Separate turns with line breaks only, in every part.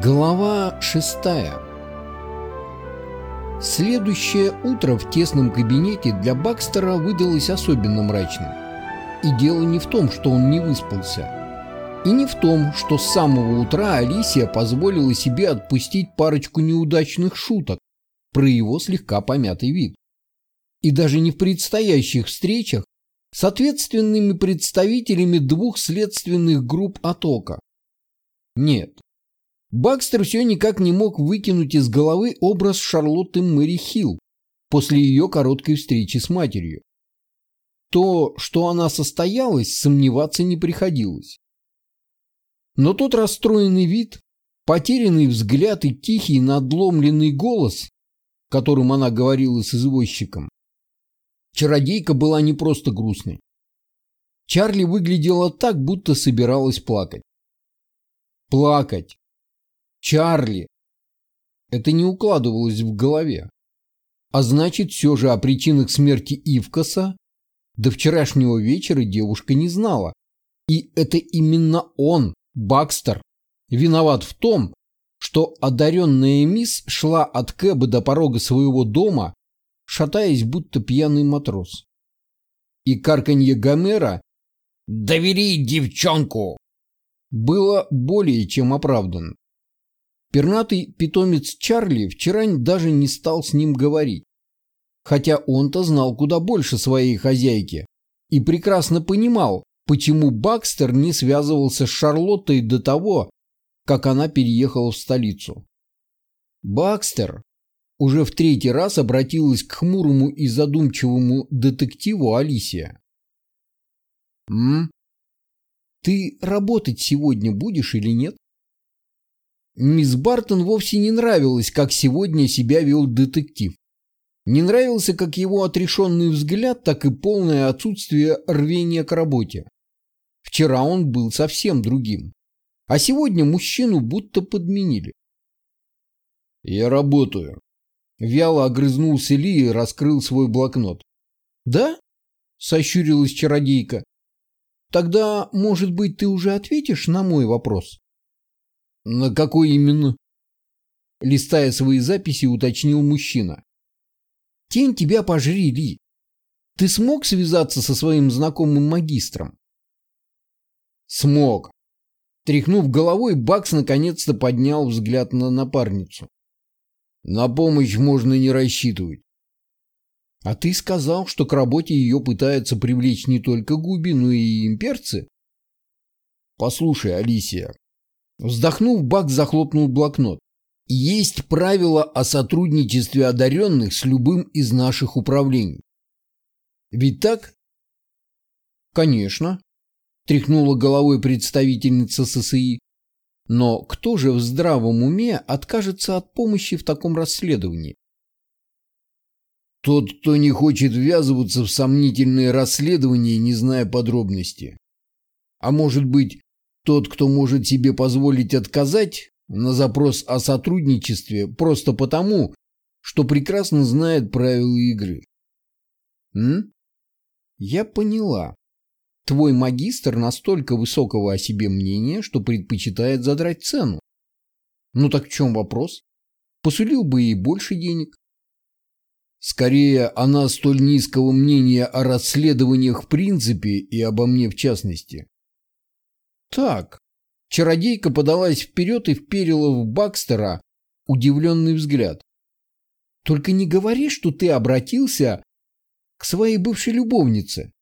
Глава шестая Следующее утро в тесном кабинете для Бакстера выдалось особенно мрачным. И дело не в том, что он не выспался. И не в том, что с самого утра Алисия позволила себе отпустить парочку неудачных шуток про его слегка помятый вид. И даже не в предстоящих встречах с ответственными представителями двух следственных групп Атока. Нет, Бакстер все никак не мог выкинуть из головы образ Шарлотты Мэри Хилл после ее короткой встречи с матерью. То, что она состоялась, сомневаться не приходилось. Но тот расстроенный вид, потерянный взгляд и тихий надломленный голос, которым она говорила с извозчиком, чародейка была не просто грустной. Чарли выглядела так, будто собиралась плакать. Плакать Чарли. Это не укладывалось в голове. А значит, все же о причинах смерти Ивкаса до вчерашнего вечера девушка не знала. И это именно он, Бакстер, виноват в том, что одаренная мисс шла от Кэба до порога своего дома, шатаясь, будто пьяный матрос. И карканье Гомера «Довери девчонку!» было более чем оправдан. Пернатый питомец Чарли вчера даже не стал с ним говорить. Хотя он-то знал куда больше своей хозяйки и прекрасно понимал, почему Бакстер не связывался с Шарлоттой до того, как она переехала в столицу. Бакстер уже в третий раз обратилась к хмурому и задумчивому детективу Алисия. «М? Ты работать сегодня будешь или нет?» Мисс Бартон вовсе не нравилось, как сегодня себя вел детектив. Не нравился как его отрешенный взгляд, так и полное отсутствие рвения к работе. Вчера он был совсем другим. А сегодня мужчину будто подменили. «Я работаю». Вяло огрызнулся Ли и раскрыл свой блокнот. «Да?» — сощурилась чародейка. «Тогда, может быть, ты уже ответишь на мой вопрос?» «На какой именно?» Листая свои записи, уточнил мужчина. «Тень тебя пожри, Ли. Ты смог связаться со своим знакомым магистром?» «Смог». Тряхнув головой, Бакс наконец-то поднял взгляд на напарницу. «На помощь можно не рассчитывать». «А ты сказал, что к работе ее пытаются привлечь не только губи, но и имперцы?» «Послушай, Алисия, Вздохнув, Бак захлопнул блокнот. Есть правило о сотрудничестве одаренных с любым из наших управлений. Ведь так? Конечно, тряхнула головой представительница ССИ. Но кто же в здравом уме откажется от помощи в таком расследовании? Тот, кто не хочет ввязываться в сомнительные расследования, не зная подробностей. А может быть, тот, кто может себе позволить отказать на запрос о сотрудничестве просто потому, что прекрасно знает правила игры. М? Я поняла. Твой магистр настолько высокого о себе мнения, что предпочитает задрать цену. Ну так в чем вопрос? Посулил бы ей больше денег. Скорее, она столь низкого мнения о расследованиях в принципе и обо мне в частности, так. Чародейка подалась вперед и вперила в Бакстера удивленный взгляд. Только не говори, что ты обратился к своей бывшей любовнице.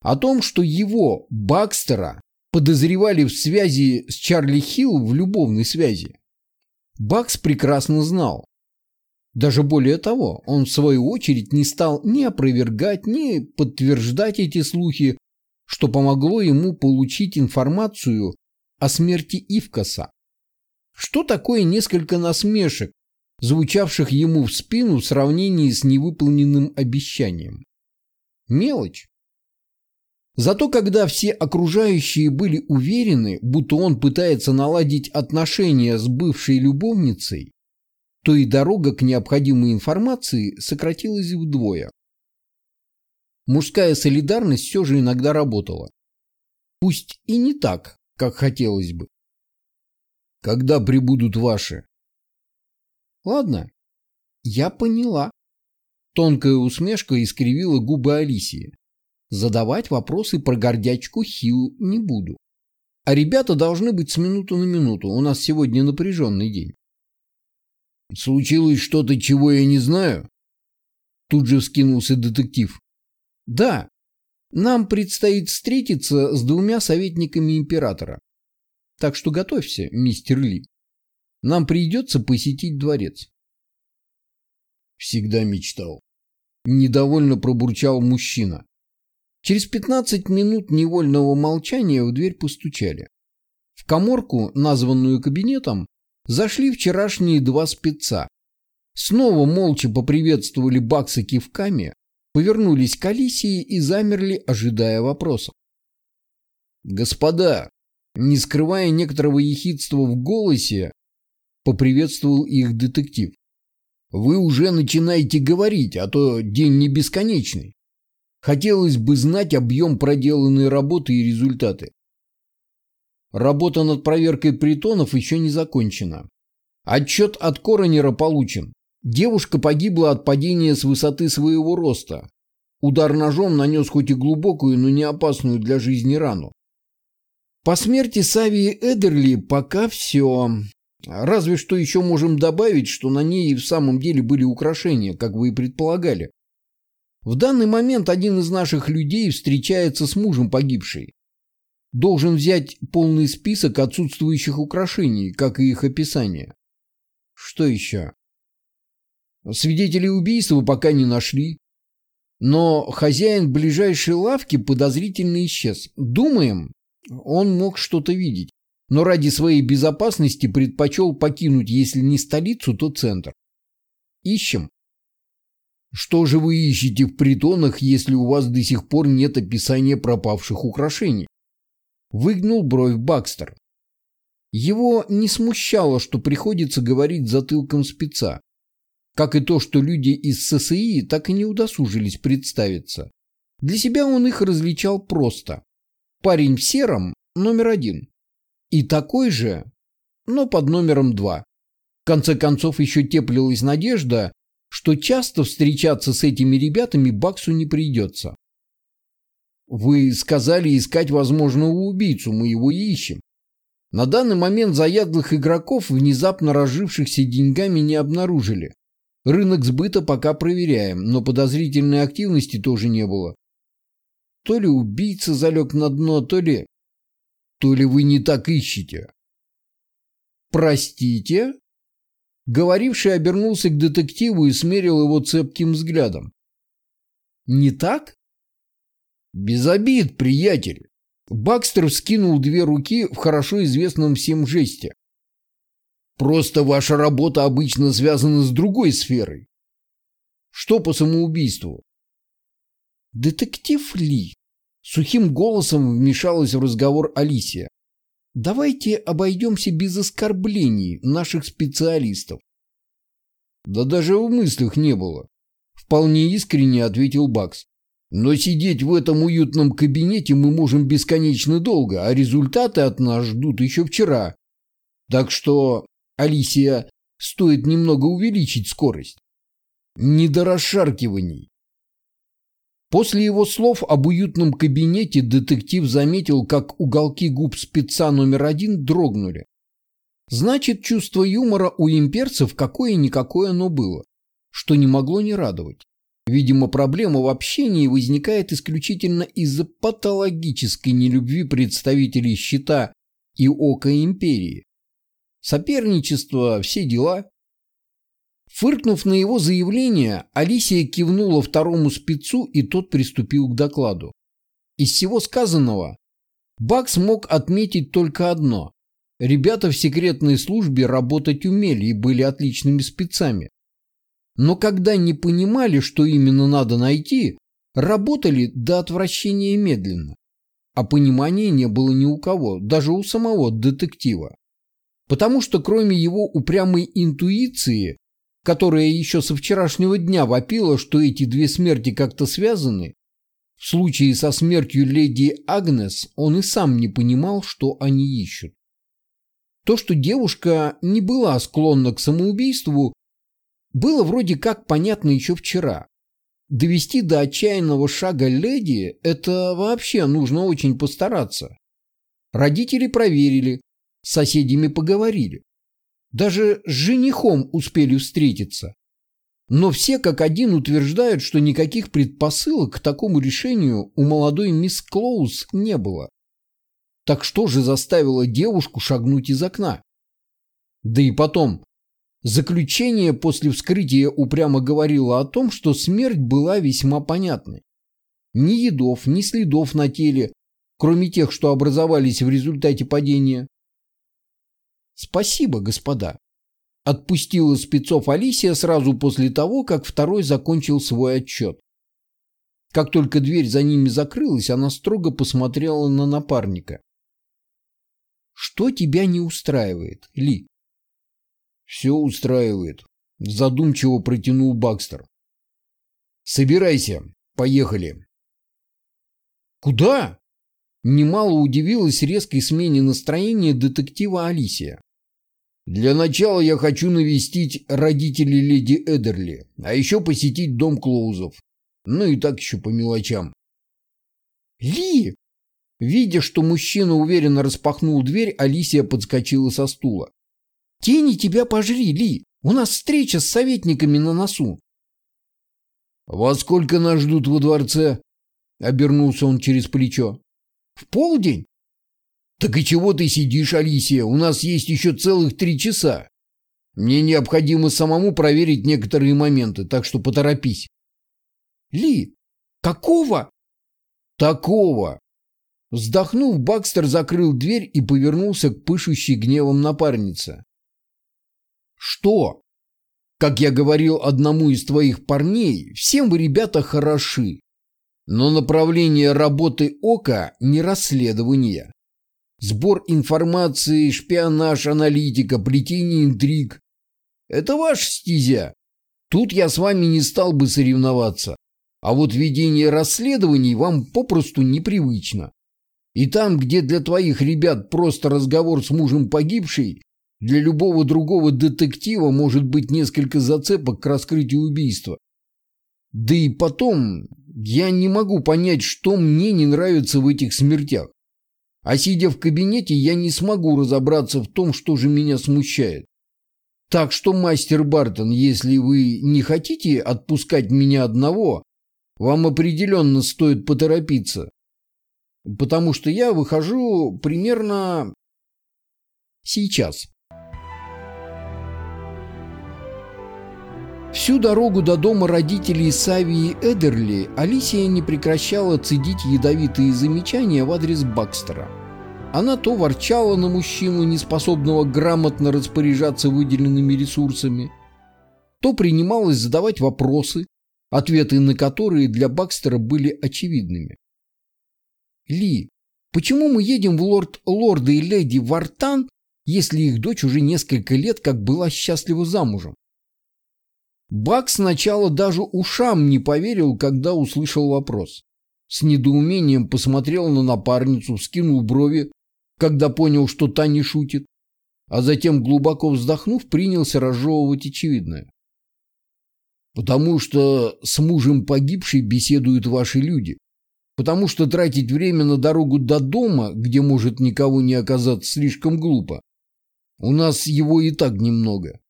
О том, что его, Бакстера, подозревали в связи с Чарли Хилл в любовной связи. Бакс прекрасно знал. Даже более того, он в свою очередь не стал ни опровергать, ни подтверждать эти слухи, что помогло ему получить информацию о смерти Ивкаса. Что такое несколько насмешек, звучавших ему в спину в сравнении с невыполненным обещанием? Мелочь. Зато когда все окружающие были уверены, будто он пытается наладить отношения с бывшей любовницей, то и дорога к необходимой информации сократилась вдвое мужская солидарность все же иногда работала. Пусть и не так, как хотелось бы. когда прибудут ваши. Ладно, я поняла. Тонкая усмешка искривила губы Алисии. Задавать вопросы про гордячку Хью не буду. А ребята должны быть с минуты на минуту. У нас сегодня напряженный день. Случилось что-то, чего я не знаю? Тут же вскинулся детектив. Да, нам предстоит встретиться с двумя советниками императора. Так что готовься, мистер Ли. Нам придется посетить дворец. Всегда мечтал. Недовольно пробурчал мужчина. Через 15 минут невольного молчания в дверь постучали. В коморку, названную кабинетом, зашли вчерашние два спеца. Снова молча поприветствовали Бакса кивками, повернулись к Алисии и замерли, ожидая вопросов. «Господа!» Не скрывая некоторого ехидства в голосе, поприветствовал их детектив. «Вы уже начинаете говорить, а то день не бесконечный. Хотелось бы знать объем проделанной работы и результаты. Работа над проверкой притонов еще не закончена. Отчет от коронера получен. Девушка погибла от падения с высоты своего роста. Удар ножом нанес хоть и глубокую, но не опасную для жизни рану. По смерти Савии Эдерли пока все. Разве что еще можем добавить, что на ней и в самом деле были украшения, как вы и предполагали. В данный момент один из наших людей встречается с мужем погибшей. Должен взять полный список отсутствующих украшений, как и их описание. Что еще? Свидетелей убийства пока не нашли. Но хозяин ближайшей лавки подозрительно исчез. Думаем, он мог что-то видеть. Но ради своей безопасности предпочел покинуть, если не столицу, то центр. Ищем. Что же вы ищете в притонах, если у вас до сих пор нет описания пропавших украшений? Выгнул бровь Бакстер. Его не смущало, что приходится говорить затылком спеца. Как и то, что люди из ССИ так и не удосужились представиться. Для себя он их различал просто. Парень в сером – номер один. И такой же, но под номером два. В конце концов, еще теплилась надежда, что часто встречаться с этими ребятами Баксу не придется. Вы сказали искать возможного убийцу, мы его ищем. На данный момент заядлых игроков, внезапно разжившихся деньгами, не обнаружили. Рынок сбыта пока проверяем, но подозрительной активности тоже не было. То ли убийца залег на дно, то ли... То ли вы не так ищете. Простите? Говоривший обернулся к детективу и смерил его цепким взглядом. Не так? Без обид, приятель. Бакстер вскинул две руки в хорошо известном всем жесте. Просто ваша работа обычно связана с другой сферой. Что по самоубийству? Детектив Ли. Сухим голосом вмешалась в разговор Алисия. Давайте обойдемся без оскорблений наших специалистов. Да даже в мыслях не было. Вполне искренне ответил Бакс. Но сидеть в этом уютном кабинете мы можем бесконечно долго, а результаты от нас ждут еще вчера. Так что Алисия, стоит немного увеличить скорость. Не до расшаркиваний. После его слов об уютном кабинете детектив заметил, как уголки губ спеца номер один дрогнули. Значит, чувство юмора у имперцев какое-никакое оно было, что не могло не радовать. Видимо, проблема в общении возникает исключительно из-за патологической нелюбви представителей щита и ока империи соперничество, все дела. Фыркнув на его заявление, Алисия кивнула второму спецу, и тот приступил к докладу. Из всего сказанного Бакс мог отметить только одно. Ребята в секретной службе работать умели и были отличными спецами. Но когда не понимали, что именно надо найти, работали до отвращения медленно. А понимания не было ни у кого, даже у самого детектива. Потому что кроме его упрямой интуиции, которая еще со вчерашнего дня вопила, что эти две смерти как-то связаны, в случае со смертью леди Агнес он и сам не понимал, что они ищут. То, что девушка не была склонна к самоубийству, было вроде как понятно еще вчера. Довести до отчаянного шага леди – это вообще нужно очень постараться. Родители проверили, с соседями поговорили. Даже с женихом успели встретиться. Но все как один утверждают, что никаких предпосылок к такому решению у молодой мисс Клоуз не было. Так что же заставило девушку шагнуть из окна? Да и потом, заключение после вскрытия упрямо говорило о том, что смерть была весьма понятной. Ни едов, ни следов на теле, кроме тех, что образовались в результате падения. Спасибо, господа. Отпустила спецов Алисия сразу после того, как второй закончил свой отчет. Как только дверь за ними закрылась, она строго посмотрела на напарника. Что тебя не устраивает, Ли? Все устраивает, задумчиво протянул Бакстер. Собирайся, поехали. Куда? Немало удивилась резкой смене настроения детектива Алисия. Для начала я хочу навестить родителей леди Эдерли, а еще посетить дом Клоузов. Ну и так еще по мелочам. Ли! Видя, что мужчина уверенно распахнул дверь, Алисия подскочила со стула. «Тени тебя пожри, Ли! У нас встреча с советниками на носу!» «Во сколько нас ждут во дворце?» — обернулся он через плечо. «В полдень?» «Так и чего ты сидишь, Алисия? У нас есть еще целых три часа. Мне необходимо самому проверить некоторые моменты, так что поторопись». «Ли, какого?» «Такого. Вздохнув, Бакстер закрыл дверь и повернулся к пышущей гневом напарнице. «Что? Как я говорил одному из твоих парней, всем вы, ребята, хороши. Но направление работы ОКа не расследование. Сбор информации, шпионаж, аналитика, плетение интриг. Это ваша стезя. Тут я с вами не стал бы соревноваться. А вот ведение расследований вам попросту непривычно. И там, где для твоих ребят просто разговор с мужем погибшей, для любого другого детектива может быть несколько зацепок к раскрытию убийства. Да и потом, я не могу понять, что мне не нравится в этих смертях. А сидя в кабинете, я не смогу разобраться в том, что же меня смущает. Так что, мастер Бартон, если вы не хотите отпускать меня одного, вам определенно стоит поторопиться потому что я выхожу примерно сейчас. Всю дорогу до дома родителей Савии Эдерли Алисия не прекращала цедить ядовитые замечания в адрес Бакстера. Она то ворчала на мужчину, неспособного грамотно распоряжаться выделенными ресурсами, то принималась задавать вопросы, ответы на которые для Бакстера были очевидными. Ли, почему мы едем в лорд лорда и леди Вартан, если их дочь уже несколько лет как была счастлива замужем? Бак сначала даже ушам не поверил, когда услышал вопрос. С недоумением посмотрел на напарницу, скинул брови, когда понял, что та не шутит, а затем, глубоко вздохнув, принялся разжевывать очевидное. «Потому что с мужем погибшей беседуют ваши люди потому что тратить время на дорогу до дома, где может никого не оказаться, слишком глупо. У нас его и так немного.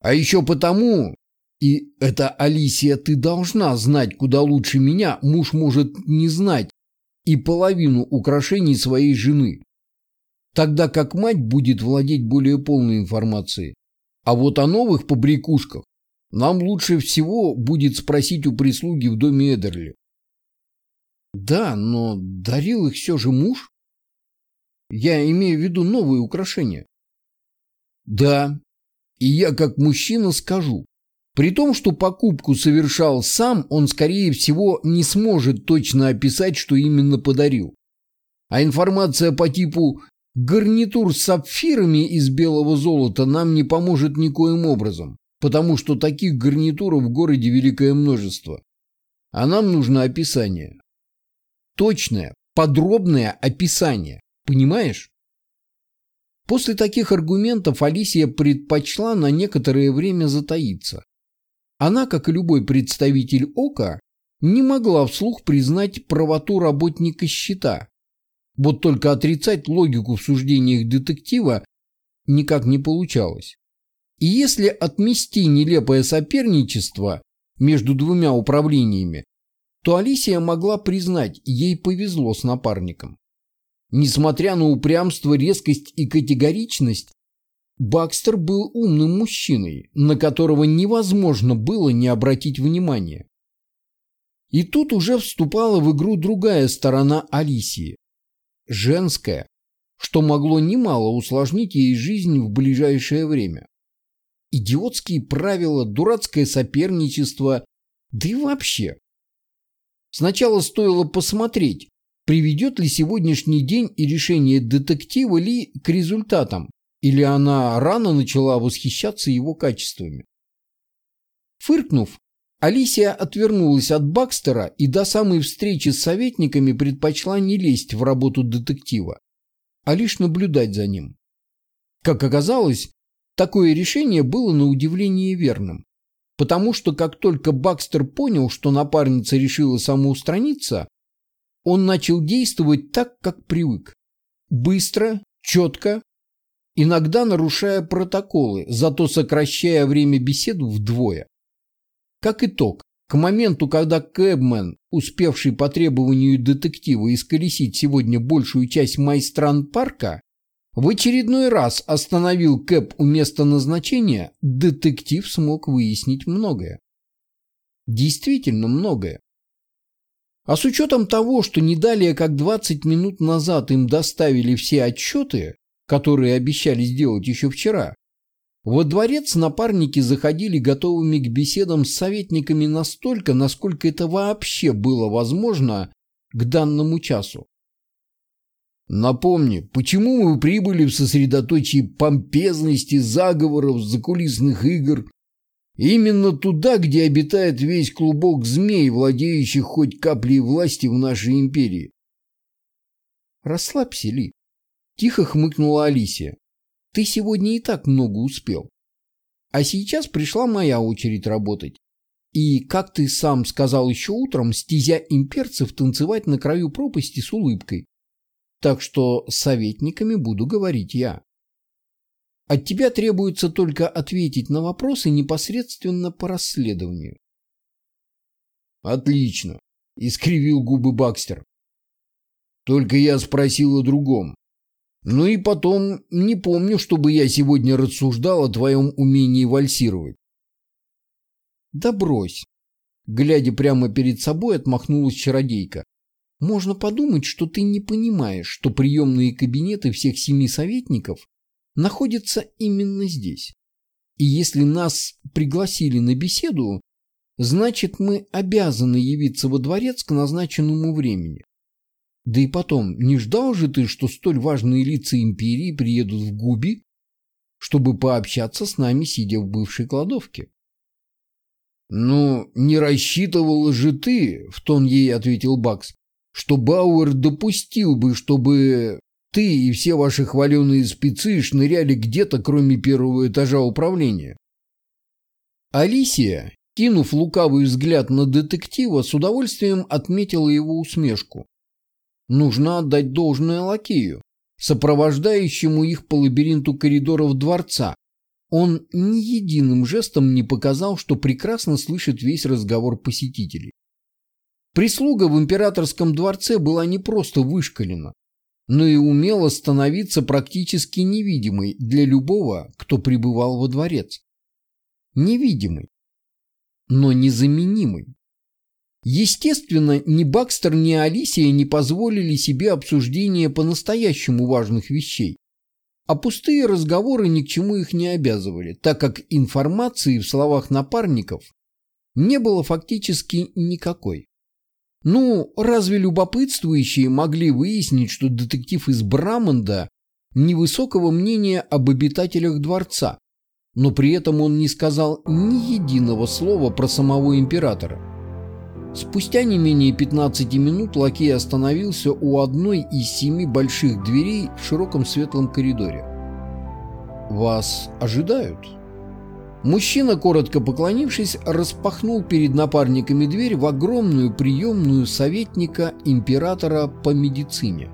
А еще потому, и это, Алисия, ты должна знать куда лучше меня, муж может не знать и половину украшений своей жены. Тогда как мать будет владеть более полной информацией. А вот о новых побрякушках нам лучше всего будет спросить у прислуги в доме Эдерли. Да, но дарил их все же муж? Я имею в виду новые украшения. Да, и я как мужчина скажу. При том, что покупку совершал сам, он, скорее всего, не сможет точно описать, что именно подарил. А информация по типу «гарнитур с сапфирами из белого золота» нам не поможет никоим образом, потому что таких гарнитуров в городе великое множество. А нам нужно описание точное, подробное описание. Понимаешь? После таких аргументов Алисия предпочла на некоторое время затаиться. Она, как и любой представитель ОКа, не могла вслух признать правоту работника счета. Вот только отрицать логику в суждениях детектива никак не получалось. И если отмести нелепое соперничество между двумя управлениями, то Алисия могла признать, ей повезло с напарником. Несмотря на упрямство, резкость и категоричность, Бакстер был умным мужчиной, на которого невозможно было не обратить внимания. И тут уже вступала в игру другая сторона Алисии. Женская, что могло немало усложнить ей жизнь в ближайшее время. Идиотские правила, дурацкое соперничество, да и вообще. Сначала стоило посмотреть, приведет ли сегодняшний день и решение детектива ли к результатам, или она рано начала восхищаться его качествами. Фыркнув, Алисия отвернулась от Бакстера и до самой встречи с советниками предпочла не лезть в работу детектива, а лишь наблюдать за ним. Как оказалось, такое решение было на удивление верным, потому что как только Бакстер понял, что напарница решила самоустраниться, он начал действовать так, как привык. Быстро, четко, иногда нарушая протоколы, зато сокращая время беседы вдвое. Как итог, к моменту, когда Кэбмен, успевший по требованию детектива исколесить сегодня большую часть Майстран парка, в очередной раз остановил Кэб у места назначения, детектив смог выяснить многое. Действительно многое. А с учетом того, что не далее как 20 минут назад им доставили все отчеты, которые обещали сделать еще вчера, во дворец напарники заходили готовыми к беседам с советниками настолько, насколько это вообще было возможно к данному часу. Напомни, почему мы прибыли в сосредоточие помпезности, заговоров, закулисных игр? Именно туда, где обитает весь клубок змей, владеющих хоть каплей власти в нашей империи. Расслабься, Ли. Тихо хмыкнула Алисия. Ты сегодня и так много успел. А сейчас пришла моя очередь работать. И, как ты сам сказал еще утром, стезя имперцев танцевать на краю пропасти с улыбкой. Так что советниками буду говорить я. От тебя требуется только ответить на вопросы непосредственно по расследованию. Отлично, искривил губы Бакстер. Только я спросил о другом. Ну и потом, не помню, чтобы я сегодня рассуждал о твоем умении вальсировать. Да брось. Глядя прямо перед собой, отмахнулась чародейка. Можно подумать, что ты не понимаешь, что приемные кабинеты всех семи советников находятся именно здесь. И если нас пригласили на беседу, значит мы обязаны явиться во дворец к назначенному времени. Да и потом, не ждал же ты, что столь важные лица империи приедут в Губи, чтобы пообщаться с нами, сидя в бывшей кладовке? «Ну, не рассчитывал же ты», — в тон ей ответил Бакс, «что Бауэр допустил бы, чтобы ты и все ваши хваленые спецы шныряли где-то, кроме первого этажа управления». Алисия, кинув лукавый взгляд на детектива, с удовольствием отметила его усмешку нужно отдать должное лакею, сопровождающему их по лабиринту коридоров дворца. Он ни единым жестом не показал, что прекрасно слышит весь разговор посетителей. Прислуга в императорском дворце была не просто вышкалена, но и умела становиться практически невидимой для любого, кто пребывал во дворец. Невидимой, но незаменимой. Естественно, ни Бакстер, ни Алисия не позволили себе обсуждения по-настоящему важных вещей, а пустые разговоры ни к чему их не обязывали, так как информации в словах напарников не было фактически никакой. Ну, разве любопытствующие могли выяснить, что детектив из Брамонда невысокого мнения об обитателях дворца, но при этом он не сказал ни единого слова про самого императора? Спустя не менее 15 минут лакей остановился у одной из семи больших дверей в широком светлом коридоре. вас ожидают». Мужчина, коротко поклонившись, распахнул перед напарниками дверь в огромную приемную советника императора по медицине.